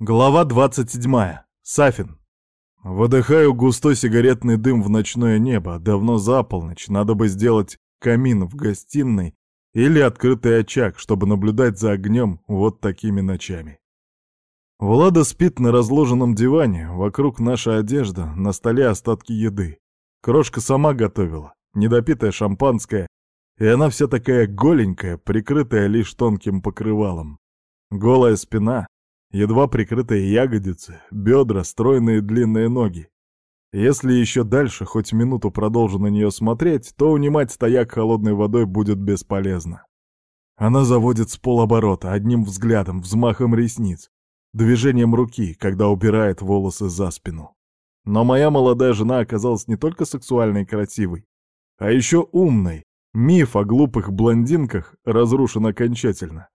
Глава 27. Сафин. Выдыхаю густой сигаретный дым в ночное небо. Давно за полночь. Надо бы сделать камин в гостиной или открытый очаг, чтобы наблюдать за огнем вот такими ночами. Влада спит на разложенном диване, вокруг наша одежда, на столе остатки еды. Крошка сама готовила, недопитое шампанское, и она вся такая голенькая, прикрытая лишь тонким покрывалом. Голая спина, едва прикрытые ягодицы, бедра, стройные длинные ноги. Если еще дальше хоть минуту продолжу на нее смотреть, то унимать стояк холодной водой будет бесполезно. Она заводит с полоборота, одним взглядом, взмахом ресниц, движением руки, когда убирает волосы за спину. Но моя молодая жена оказалась не только сексуальной и красивой, а еще умной. Миф о глупых блондинках разрушен окончательно.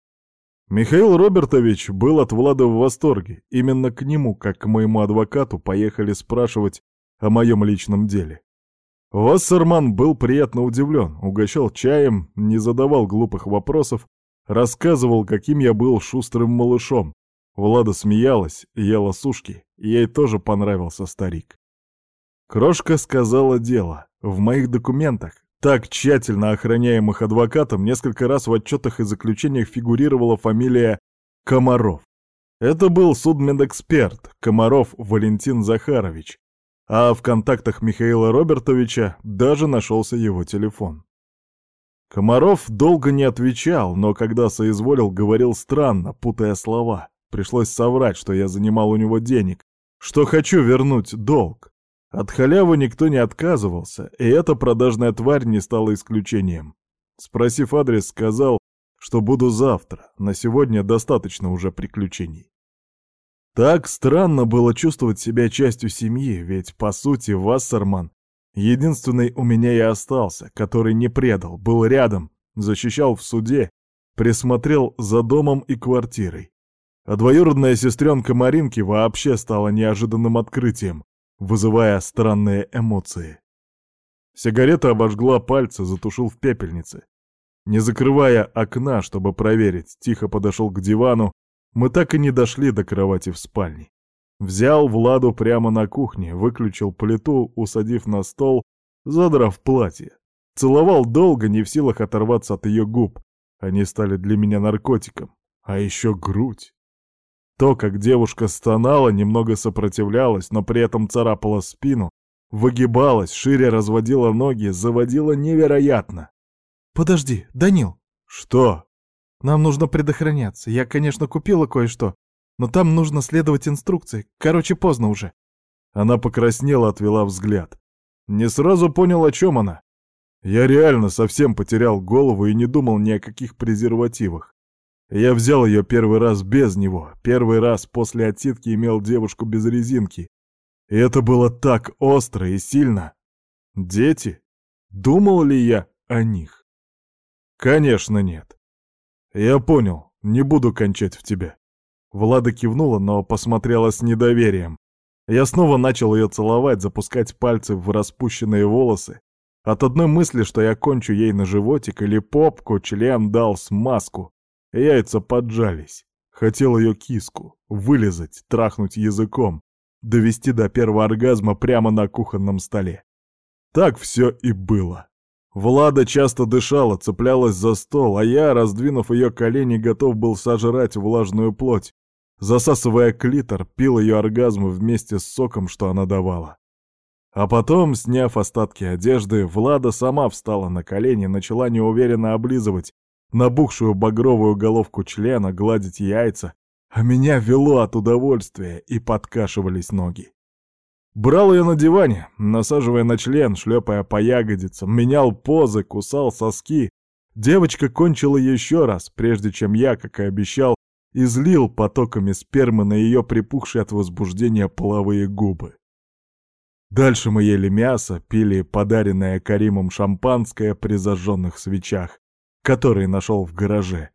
Михаил Робертович был от Влада в восторге. Именно к нему, как к моему адвокату, поехали спрашивать о моем личном деле. Вассерман был приятно удивлен, угощал чаем, не задавал глупых вопросов, рассказывал, каким я был шустрым малышом. Влада смеялась, ела сушки, ей тоже понравился старик. Крошка сказала дело. В моих документах так тщательно охраняемых адвокатом несколько раз в отчетах и заключениях фигурировала фамилия Комаров. Это был судмедэксперт Комаров Валентин Захарович, а в контактах Михаила Робертовича даже нашелся его телефон. Комаров долго не отвечал, но когда соизволил, говорил странно, путая слова. Пришлось соврать, что я занимал у него денег, что хочу вернуть долг. От халявы никто не отказывался, и эта продажная тварь не стала исключением. Спросив адрес, сказал, что буду завтра, на сегодня достаточно уже приключений. Так странно было чувствовать себя частью семьи, ведь, по сути, Вассерман единственный у меня и остался, который не предал, был рядом, защищал в суде, присмотрел за домом и квартирой. А двоюродная сестренка Маринки вообще стала неожиданным открытием вызывая странные эмоции. Сигарета обожгла пальцы, затушил в пепельнице. Не закрывая окна, чтобы проверить, тихо подошел к дивану, мы так и не дошли до кровати в спальне. Взял Владу прямо на кухне, выключил плиту, усадив на стол, задрав платье. Целовал долго, не в силах оторваться от ее губ. Они стали для меня наркотиком. А еще грудь. То, как девушка стонала, немного сопротивлялась, но при этом царапала спину, выгибалась, шире разводила ноги, заводила невероятно. «Подожди, Данил!» «Что?» «Нам нужно предохраняться. Я, конечно, купила кое-что, но там нужно следовать инструкции. Короче, поздно уже». Она покраснела, отвела взгляд. Не сразу понял, о чем она. Я реально совсем потерял голову и не думал ни о каких презервативах. Я взял ее первый раз без него, первый раз после отсидки имел девушку без резинки. И это было так остро и сильно. Дети? Думал ли я о них? Конечно, нет. Я понял, не буду кончать в тебя. Влада кивнула, но посмотрела с недоверием. Я снова начал ее целовать, запускать пальцы в распущенные волосы. От одной мысли, что я кончу ей на животик или попку, член дал смазку. Яйца поджались. Хотел ее киску, вылезать, трахнуть языком, довести до первого оргазма прямо на кухонном столе. Так все и было. Влада часто дышала, цеплялась за стол, а я, раздвинув ее колени, готов был сожрать влажную плоть. Засасывая клитор, пил ее оргазмы вместе с соком, что она давала. А потом, сняв остатки одежды, Влада сама встала на колени и начала неуверенно облизывать, набухшую багровую головку члена, гладить яйца, а меня вело от удовольствия и подкашивались ноги. Брал ее на диване, насаживая на член, шлепая по ягодицам, менял позы, кусал соски. Девочка кончила еще раз, прежде чем я, как и обещал, излил потоками спермы на ее припухшие от возбуждения половые губы. Дальше мы ели мясо, пили подаренное Каримом шампанское при зажженных свечах, который нашел в гараже.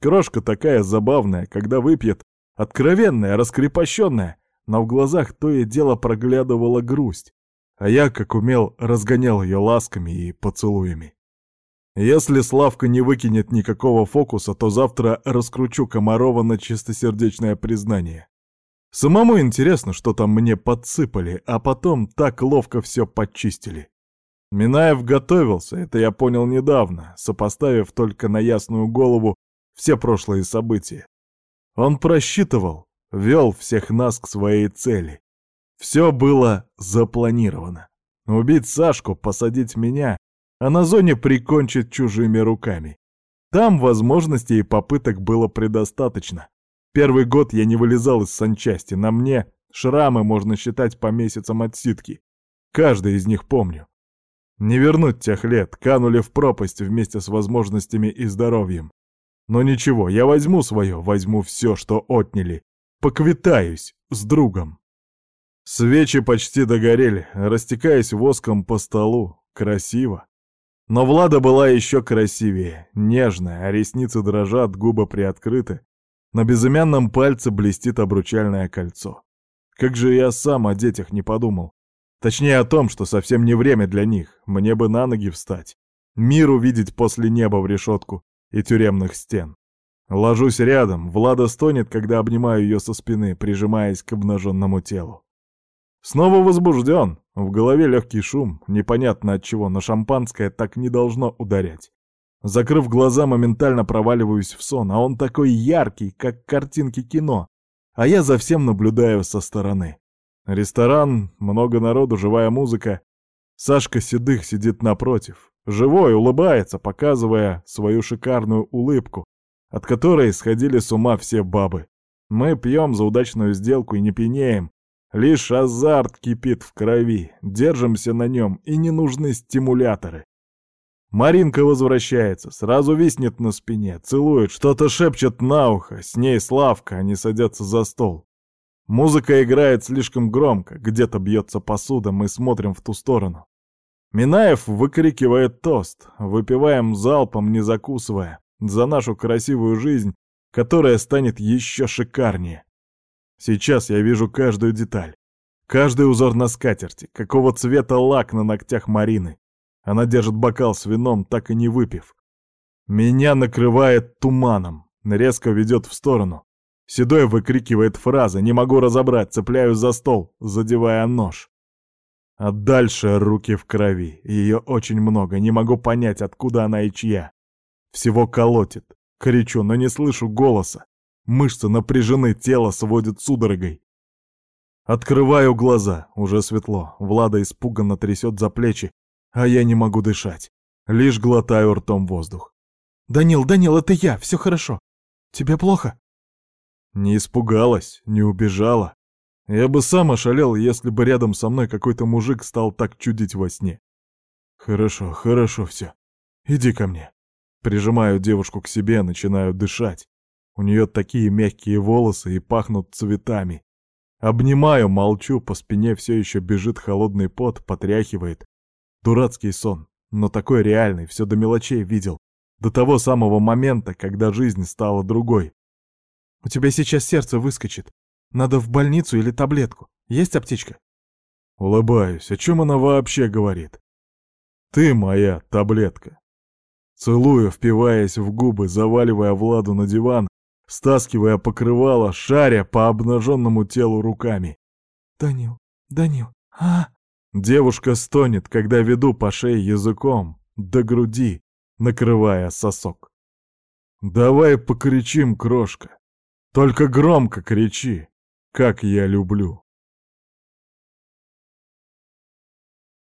Крошка такая забавная, когда выпьет, откровенная, раскрепощенная, но в глазах то и дело проглядывала грусть, а я, как умел, разгонял ее ласками и поцелуями. Если Славка не выкинет никакого фокуса, то завтра раскручу Комарова на чистосердечное признание. Самому интересно, что там мне подсыпали, а потом так ловко все подчистили. Минаев готовился, это я понял недавно, сопоставив только на ясную голову все прошлые события. Он просчитывал, вел всех нас к своей цели. Все было запланировано. Убить Сашку, посадить меня, а на зоне прикончить чужими руками. Там возможностей и попыток было предостаточно. Первый год я не вылезал из санчасти, на мне шрамы можно считать по месяцам отсидки. Каждый из них помню. Не вернуть тех лет, канули в пропасть вместе с возможностями и здоровьем. Но ничего, я возьму свое, возьму все, что отняли. Поквитаюсь с другом. Свечи почти догорели, растекаясь воском по столу. Красиво. Но Влада была еще красивее, нежная, а ресницы дрожат, губы приоткрыты. На безымянном пальце блестит обручальное кольцо. Как же я сам о детях не подумал. Точнее о том, что совсем не время для них, мне бы на ноги встать. Мир увидеть после неба в решетку и тюремных стен. Ложусь рядом, Влада стонет, когда обнимаю ее со спины, прижимаясь к обнаженному телу. Снова возбужден, в голове легкий шум, непонятно от чего, но шампанское так не должно ударять. Закрыв глаза, моментально проваливаюсь в сон, а он такой яркий, как картинки кино, а я за всем наблюдаю со стороны. Ресторан, много народу, живая музыка. Сашка Седых сидит напротив, живой, улыбается, показывая свою шикарную улыбку, от которой сходили с ума все бабы. Мы пьем за удачную сделку и не пьянеем. Лишь азарт кипит в крови, держимся на нем, и не нужны стимуляторы. Маринка возвращается, сразу виснет на спине, целует, что-то шепчет на ухо, с ней Славка, они садятся за стол. Музыка играет слишком громко, где-то бьется посуда, мы смотрим в ту сторону. Минаев выкрикивает тост, выпиваем залпом, не закусывая, за нашу красивую жизнь, которая станет еще шикарнее. Сейчас я вижу каждую деталь, каждый узор на скатерти, какого цвета лак на ногтях Марины, она держит бокал с вином, так и не выпив. Меня накрывает туманом, резко ведет в сторону. Седой выкрикивает фразы, не могу разобрать, цепляюсь за стол, задевая нож. А дальше руки в крови, ее очень много, не могу понять, откуда она и чья. Всего колотит, кричу, но не слышу голоса. Мышцы напряжены, тело сводит судорогой. Открываю глаза, уже светло. Влада испуганно трясет за плечи, а я не могу дышать. Лишь глотаю ртом воздух. «Данил, Данил, это я, все хорошо. Тебе плохо?» Не испугалась, не убежала. Я бы сам ошалел, если бы рядом со мной какой-то мужик стал так чудить во сне. Хорошо, хорошо все. Иди ко мне. Прижимаю девушку к себе, начинаю дышать. У нее такие мягкие волосы и пахнут цветами. Обнимаю, молчу, по спине все еще бежит холодный пот, потряхивает. Дурацкий сон, но такой реальный, все до мелочей видел. До того самого момента, когда жизнь стала другой. «У тебя сейчас сердце выскочит. Надо в больницу или таблетку. Есть аптечка?» Улыбаюсь. О чем она вообще говорит? «Ты моя таблетка». Целую, впиваясь в губы, заваливая Владу на диван, стаскивая покрывало, шаря по обнаженному телу руками. «Данил, Данил, а, Девушка стонет, когда веду по шее языком, до груди, накрывая сосок. «Давай покричим, крошка. Только громко кричи, как я люблю».